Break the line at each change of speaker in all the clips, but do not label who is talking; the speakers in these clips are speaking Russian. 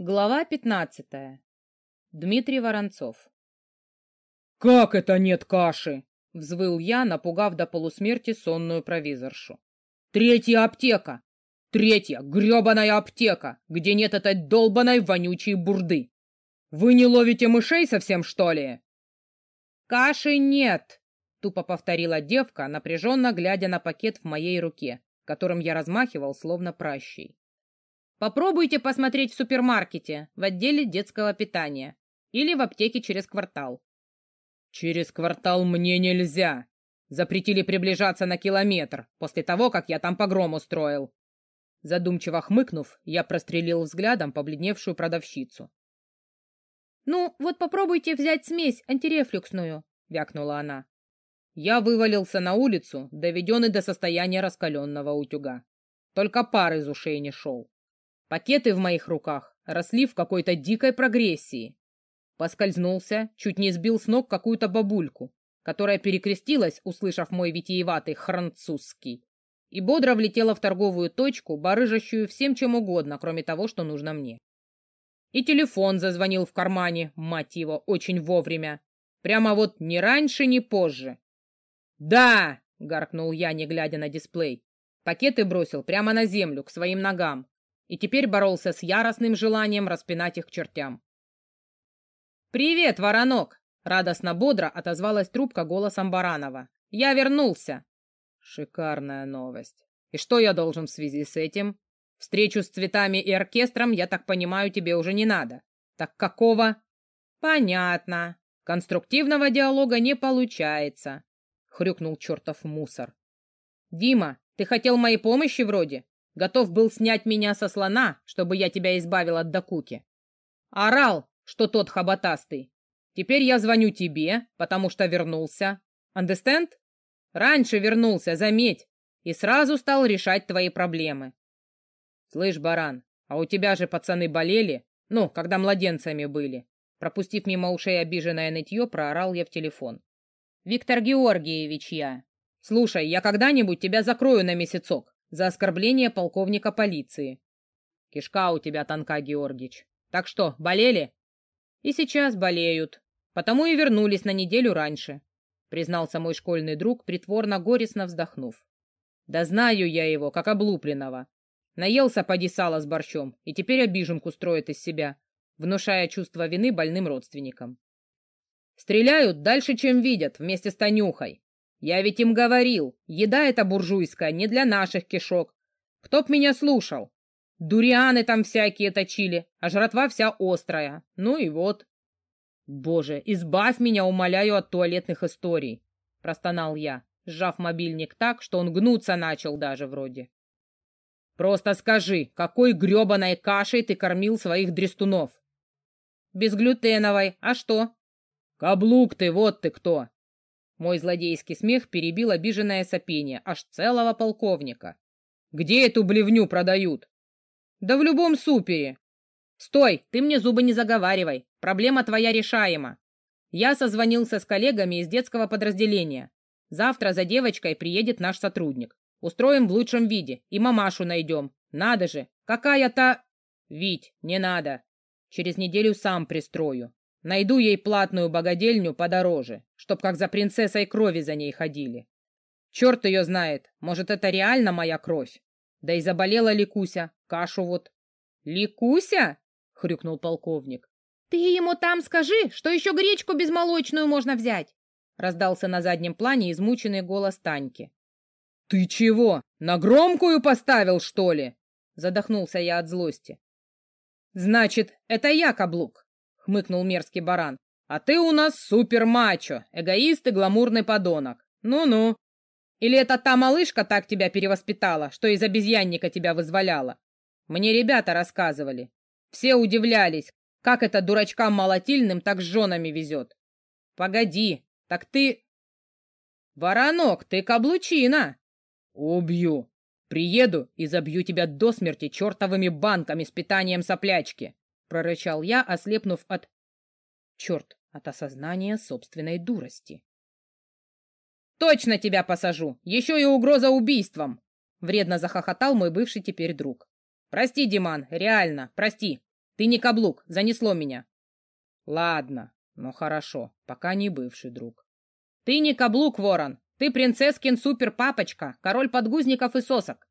Глава пятнадцатая. Дмитрий Воронцов.
«Как это нет каши?» — взвыл я, напугав до полусмерти сонную провизоршу. «Третья аптека! Третья грёбаная аптека, где нет этой долбаной вонючей бурды! Вы не ловите мышей совсем, что ли?»
«Каши нет!» — тупо повторила девка, напряженно глядя на пакет в моей руке, которым я размахивал, словно пращей. Попробуйте посмотреть в супермаркете, в отделе детского питания или в аптеке через квартал.
Через квартал мне нельзя. Запретили приближаться на километр после того, как я там погром устроил. Задумчиво хмыкнув, я прострелил взглядом побледневшую продавщицу.
«Ну, вот попробуйте взять смесь антирефлюксную», — вякнула она.
Я вывалился на улицу, доведенный до состояния раскаленного утюга. Только пар из ушей не шел. Пакеты в моих руках росли в какой-то дикой прогрессии. Поскользнулся, чуть не сбил с ног какую-то бабульку, которая перекрестилась, услышав мой витиеватый французский, и бодро влетела в торговую точку, барыжащую всем чем угодно, кроме того, что нужно мне. И телефон зазвонил в кармане, мать его, очень вовремя. Прямо вот ни раньше, ни позже. «Да!» — гаркнул я, не глядя на дисплей. Пакеты бросил прямо на землю, к своим ногам, и теперь боролся с яростным желанием распинать их к чертям. «Привет, воронок!» — радостно-бодро отозвалась трубка голосом Баранова. «Я вернулся!» Шикарная новость. И что я должен в связи с этим? Встречу с цветами и оркестром, я так понимаю, тебе уже не надо. Так какого? Понятно. Конструктивного диалога не получается, хрюкнул чертов мусор. Дима, ты хотел моей помощи вроде? Готов был снять меня со слона, чтобы я тебя избавил от докуки. Орал, что тот хоботастый. Теперь я звоню тебе, потому что вернулся. Understand? Раньше вернулся, заметь, и сразу стал решать твои проблемы. Слышь, баран, а у тебя же пацаны болели? Ну, когда младенцами были. Пропустив мимо ушей обиженное нытье, проорал я в телефон. Виктор Георгиевич я. Слушай, я когда-нибудь тебя закрою на месяцок за оскорбление полковника полиции. Кишка у тебя тонка, Георгич. Так что, болели? И сейчас болеют. Потому и вернулись на неделю раньше, признался мой школьный друг, притворно горестно вздохнув. Да знаю я его, как облупленного. Наелся поди сала с борщом и теперь обиженку строит из себя, внушая чувство вины больным родственникам. Стреляют дальше, чем видят, вместе с Танюхой. Я ведь им говорил, еда эта буржуйская не для наших кишок. Кто б меня слушал? Дурианы там всякие точили, а жратва вся острая. Ну и вот. Боже, избавь меня, умоляю, от туалетных историй, простонал я, сжав мобильник так, что он гнуться начал даже вроде. Просто скажи, какой гребаной кашей ты кормил своих дрестунов? Безглютеновой, а что? Каблук ты, вот ты кто! Мой злодейский смех перебил обиженное сопение аж целого полковника. «Где эту блевню продают?» «Да в любом супере». «Стой, ты мне зубы не заговаривай. Проблема твоя решаема. Я созвонился с коллегами из детского подразделения. Завтра за девочкой приедет наш сотрудник. Устроим в лучшем виде и мамашу найдем. Надо же, какая-то... Вить, не надо. Через неделю сам пристрою. Найду ей платную богадельню подороже, чтоб как за принцессой крови за ней ходили. Черт ее знает, может, это реально моя кровь. Да и заболела Ликуся, кашу вот. Ликуся? — хрюкнул полковник. — Ты ему там скажи, что еще гречку безмолочную можно взять! — раздался на заднем плане измученный голос Таньки. — Ты чего, на громкую поставил, что ли? — задохнулся я от злости. — Значит, это я каблук хмыкнул мерзкий баран. «А ты у нас супер-мачо, эгоист и гламурный подонок. Ну-ну. Или это та малышка так тебя перевоспитала, что из обезьянника тебя вызволяла? Мне ребята рассказывали. Все удивлялись, как это дурачкам молотильным так с женами везет. Погоди, так ты... Воронок, ты каблучина. Убью. Приеду и забью тебя до смерти чертовыми банками с питанием соплячки. — прорычал я, ослепнув от... Черт, от осознания собственной дурости. «Точно тебя посажу! Еще и угроза убийством!» Вредно захохотал мой бывший теперь друг. «Прости, Диман, реально, прости. Ты не каблук, занесло меня. Ладно, ну хорошо, пока не бывший друг. Ты не каблук, ворон. Ты принцесскин супер-папочка, король подгузников и сосок.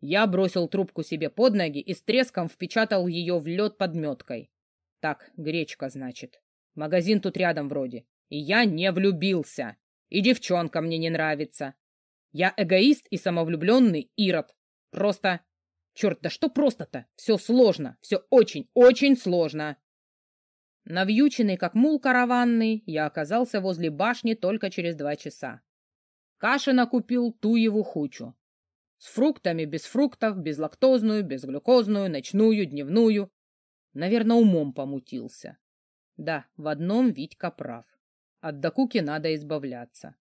Я бросил трубку себе под ноги и с треском впечатал ее в лед подметкой. Так, гречка, значит. Магазин тут рядом вроде. И я не влюбился. И девчонка мне не нравится. Я эгоист и самовлюбленный ирод. Просто... Черт, да что просто-то? Все сложно. Все очень-очень сложно. Навьюченный, как мул караванный, я оказался возле башни только через два часа. Кашина купил туеву хучу. С фруктами, без фруктов, безлактозную, безглюкозную, ночную, дневную. Наверное, умом помутился. Да, в одном Витька прав. От докуки надо избавляться.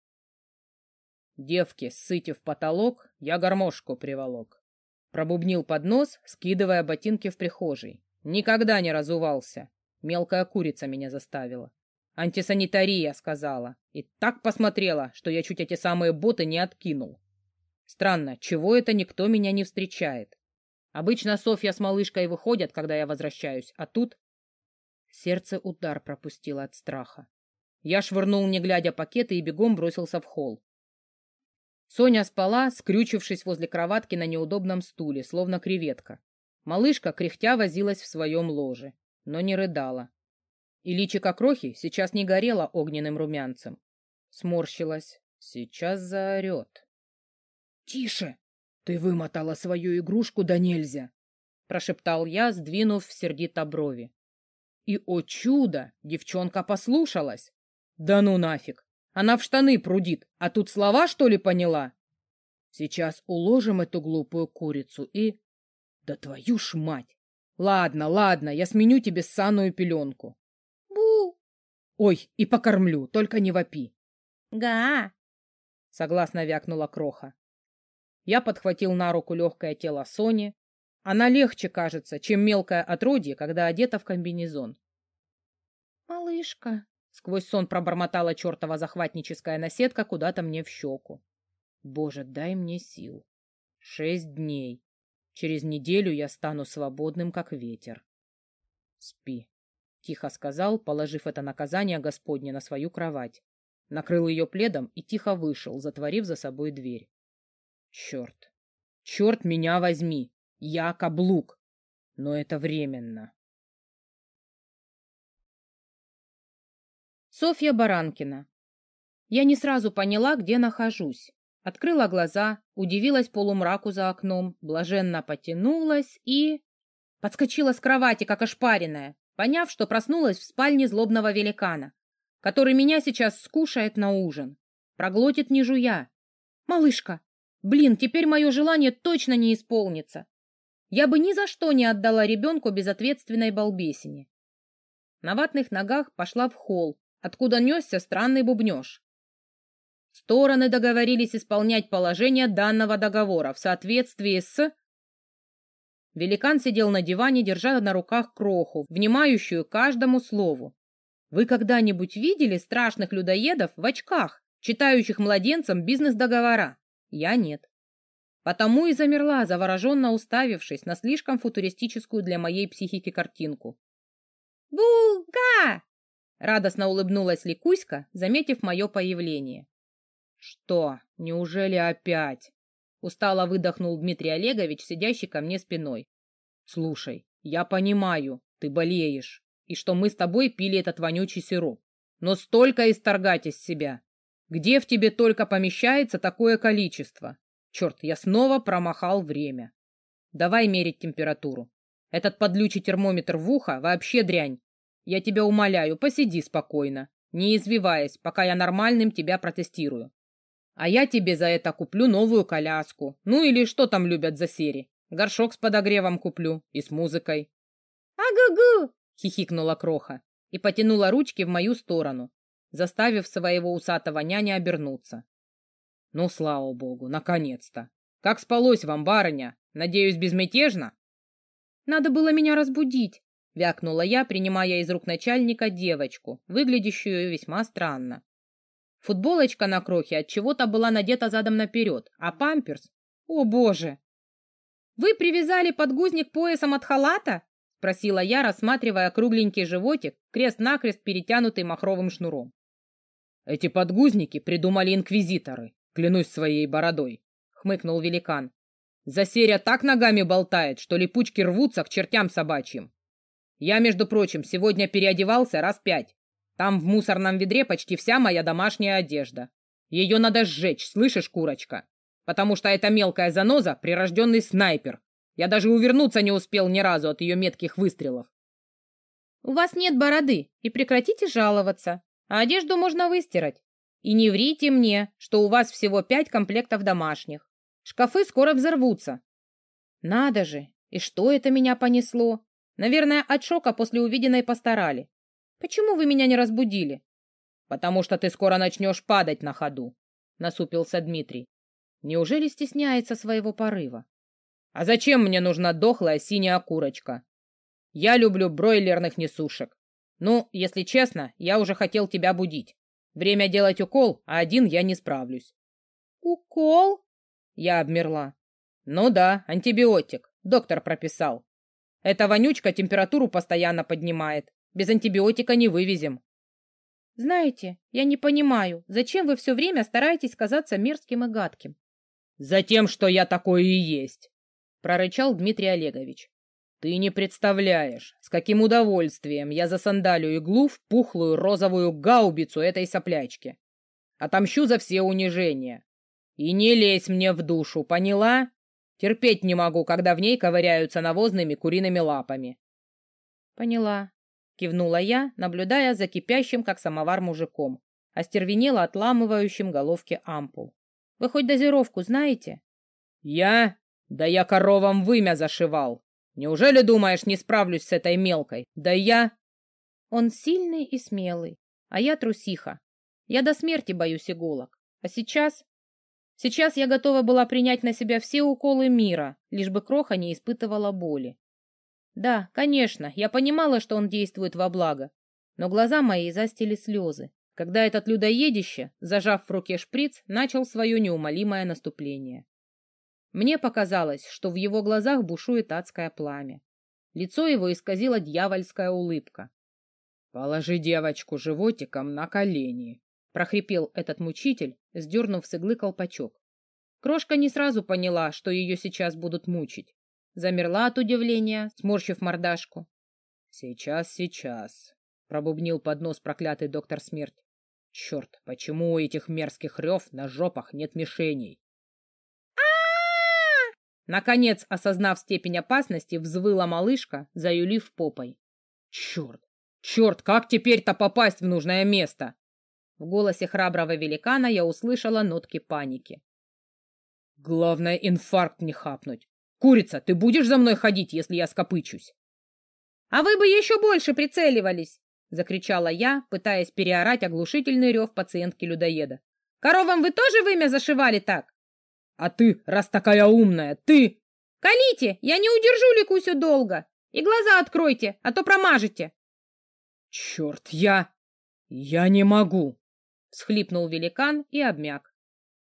Девки, в потолок, я гармошку приволок. Пробубнил под нос, скидывая ботинки в прихожей. Никогда не разувался. Мелкая курица меня заставила. Антисанитария, сказала. И так посмотрела, что я чуть эти самые боты не откинул. Странно, чего это никто меня не встречает? Обычно Софья с малышкой выходят, когда я возвращаюсь, а тут... Сердце удар пропустило от страха. Я швырнул, не глядя, пакеты и бегом бросился в холл. Соня спала, скрючившись возле кроватки на неудобном стуле, словно креветка. Малышка, кряхтя, возилась в своем ложе, но не рыдала. И личико крохи сейчас не горело огненным румянцем. Сморщилась. Сейчас заорет. — Тише! Ты вымотала свою игрушку да нельзя! — прошептал я, сдвинув сердито брови. И, о чудо, девчонка послушалась. Да ну нафиг! Она в штаны прудит, а тут слова, что ли, поняла? Сейчас уложим эту глупую курицу и... Да твою ж мать! Ладно, ладно, я сменю тебе ссаную пеленку. Бу! Ой, и покормлю, только не вопи.
Га!
Согласно вякнула Кроха. Я подхватил на руку легкое тело Сони. Она легче кажется, чем мелкое отродье, когда одета в комбинезон.
«Малышка»,
Сквозь сон пробормотала чертова захватническая наседка куда-то мне в щеку. Боже, дай мне сил. Шесть дней. Через неделю я стану свободным, как ветер. Спи, — тихо сказал, положив это наказание Господне на свою кровать. Накрыл ее пледом и тихо вышел, затворив за собой дверь. Черт! Черт меня возьми! Я каблук! Но это временно.
Софья Баранкина. Я не сразу поняла, где нахожусь. Открыла глаза, удивилась полумраку за окном, блаженно потянулась и... Подскочила с кровати, как ошпаренная, поняв, что проснулась в спальне злобного великана, который меня сейчас скушает на ужин. Проглотит не жуя. Малышка, блин, теперь мое желание точно не исполнится. Я бы ни за что не отдала ребенку безответственной балбесине. На ватных ногах пошла в холл, откуда несся странный бубнеж. Стороны договорились исполнять положение данного договора в соответствии с... Великан сидел на диване, держа на руках кроху, внимающую каждому слову. Вы когда-нибудь видели страшных людоедов в очках, читающих младенцам бизнес-договора? Я нет. Потому и замерла, завороженно уставившись на слишком футуристическую для моей психики картинку. «Буга!» Радостно улыбнулась Ликуська, заметив мое появление. «Что, неужели опять?» Устало выдохнул Дмитрий Олегович, сидящий ко мне спиной. «Слушай, я понимаю, ты болеешь, и что мы с тобой пили этот вонючий сироп. Но столько исторгать из себя! Где в тебе только помещается такое количество? Черт, я снова промахал время. Давай мерить температуру. Этот подлючий термометр в ухо вообще дрянь. Я тебя умоляю, посиди спокойно, не извиваясь, пока я нормальным тебя протестирую. А я тебе за это куплю новую коляску. Ну или что там любят за серии. Горшок с подогревом куплю и с музыкой. «А-гу-гу!»
— хихикнула Кроха и потянула ручки в мою сторону, заставив своего усатого няня обернуться. Ну, слава богу, наконец-то! Как спалось вам, барыня? Надеюсь, безмятежно?
Надо было меня разбудить, вякнула я, принимая из рук начальника девочку, выглядящую весьма странно. Футболочка на крохе от чего-то была надета задом наперед, а памперс... О, боже! Вы привязали подгузник поясом от халата? — спросила я, рассматривая кругленький животик, крест-накрест перетянутый махровым шнуром.
«Эти подгузники придумали инквизиторы, клянусь своей бородой», — хмыкнул великан. «Засеря так ногами болтает, что липучки рвутся к чертям собачьим. Я, между прочим, сегодня переодевался раз пять. Там в мусорном ведре почти вся моя домашняя одежда. Ее надо сжечь, слышишь, курочка? Потому что эта мелкая заноза — прирожденный снайпер. Я даже увернуться не успел ни разу от ее метких выстрелов.
У вас нет бороды, и прекратите жаловаться. А одежду можно выстирать. И не врите мне, что у вас всего пять комплектов домашних. Шкафы скоро взорвутся. Надо же, и что это меня понесло? Наверное, от шока после увиденной постарали. Почему вы меня не разбудили?
Потому что ты скоро начнешь падать на ходу, насупился Дмитрий. Неужели стесняется своего порыва? А зачем мне нужна дохлая синяя курочка? Я люблю бройлерных несушек. Ну, если честно, я уже хотел тебя будить. Время делать укол, а один я не справлюсь.
Укол?
Я обмерла. Ну да, антибиотик. Доктор прописал. Эта вонючка температуру постоянно поднимает. Без антибиотика не вывезем.
Знаете, я не понимаю, зачем вы все время стараетесь казаться мерзким и гадким?
Затем, что я такой и есть, прорычал Дмитрий Олегович. Ты не представляешь, с каким удовольствием я засандалю иглу в пухлую розовую гаубицу этой соплячки. Отомщу за все унижения. И не лезь мне в душу, поняла? Терпеть не могу, когда в ней ковыряются навозными куриными лапами.
Поняла, кивнула я, наблюдая за кипящим, как самовар, мужиком, остервенело отламывающим головки ампул. Вы хоть дозировку знаете?
Я? Да я коровам вымя зашивал. Неужели думаешь, не справлюсь с этой мелкой? Да я...
Он сильный и смелый, а я трусиха. Я до смерти боюсь иголок. А сейчас... Сейчас я готова была принять на себя все уколы мира, лишь бы Кроха не испытывала боли. Да, конечно, я понимала, что он действует во благо, но глаза мои застили слезы, когда этот людоедище, зажав в руке шприц, начал свое неумолимое наступление. Мне показалось, что в его глазах бушует адское пламя. Лицо его исказила дьявольская улыбка.
«Положи девочку животиком на колени», — прохрипел этот мучитель, сдернув с иглы колпачок.
Крошка не сразу поняла, что ее сейчас будут мучить. Замерла от удивления, сморщив мордашку.
«Сейчас, сейчас», — пробубнил под нос проклятый доктор смерть. «Черт, почему у этих мерзких рев на жопах нет мишеней?»
Наконец, осознав степень опасности, взвыла малышка, заюлив попой.
«Черт! Черт, как теперь-то попасть в нужное место?»
В голосе храброго великана я услышала нотки паники.
«Главное, инфаркт не хапнуть. Курица, ты будешь за мной ходить, если я скопычусь?»
«А вы бы еще больше прицеливались!» — закричала я, пытаясь переорать оглушительный рев пациентки-людоеда. «Коровам вы тоже вымя зашивали так?»
А ты, раз такая умная, ты...
Колите, я не удержу Ликусю долго. И глаза откройте, а то промажете.
Черт, я... я не могу.
Схлипнул великан и обмяк.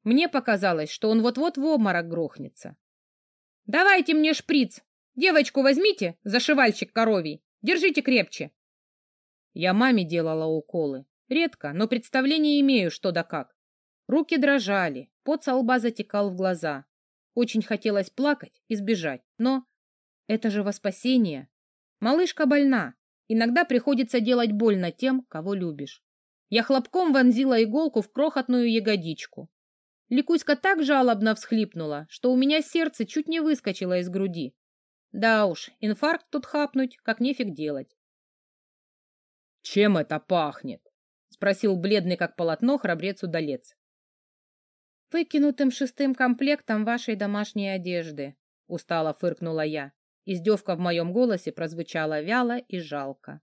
Мне показалось, что он вот-вот в обморок грохнется. Давайте мне шприц. Девочку возьмите, зашивальщик коровий. Держите крепче. Я маме делала уколы. Редко, но представление имею, что да как. Руки дрожали, Пот со лба затекал в глаза. Очень хотелось плакать и сбежать, но... Это же во спасение. Малышка больна. Иногда приходится делать больно тем, кого любишь. Я хлопком вонзила иголку в крохотную ягодичку. Ликуська так жалобно всхлипнула, что у меня сердце чуть не выскочило из груди. Да уж, инфаркт тут хапнуть, как нефиг делать.
«Чем это пахнет?» — спросил бледный как полотно храбрец-удалец.
«Выкинутым шестым комплектом вашей домашней одежды», — устало фыркнула я. Издевка в моем голосе прозвучала вяло и жалко.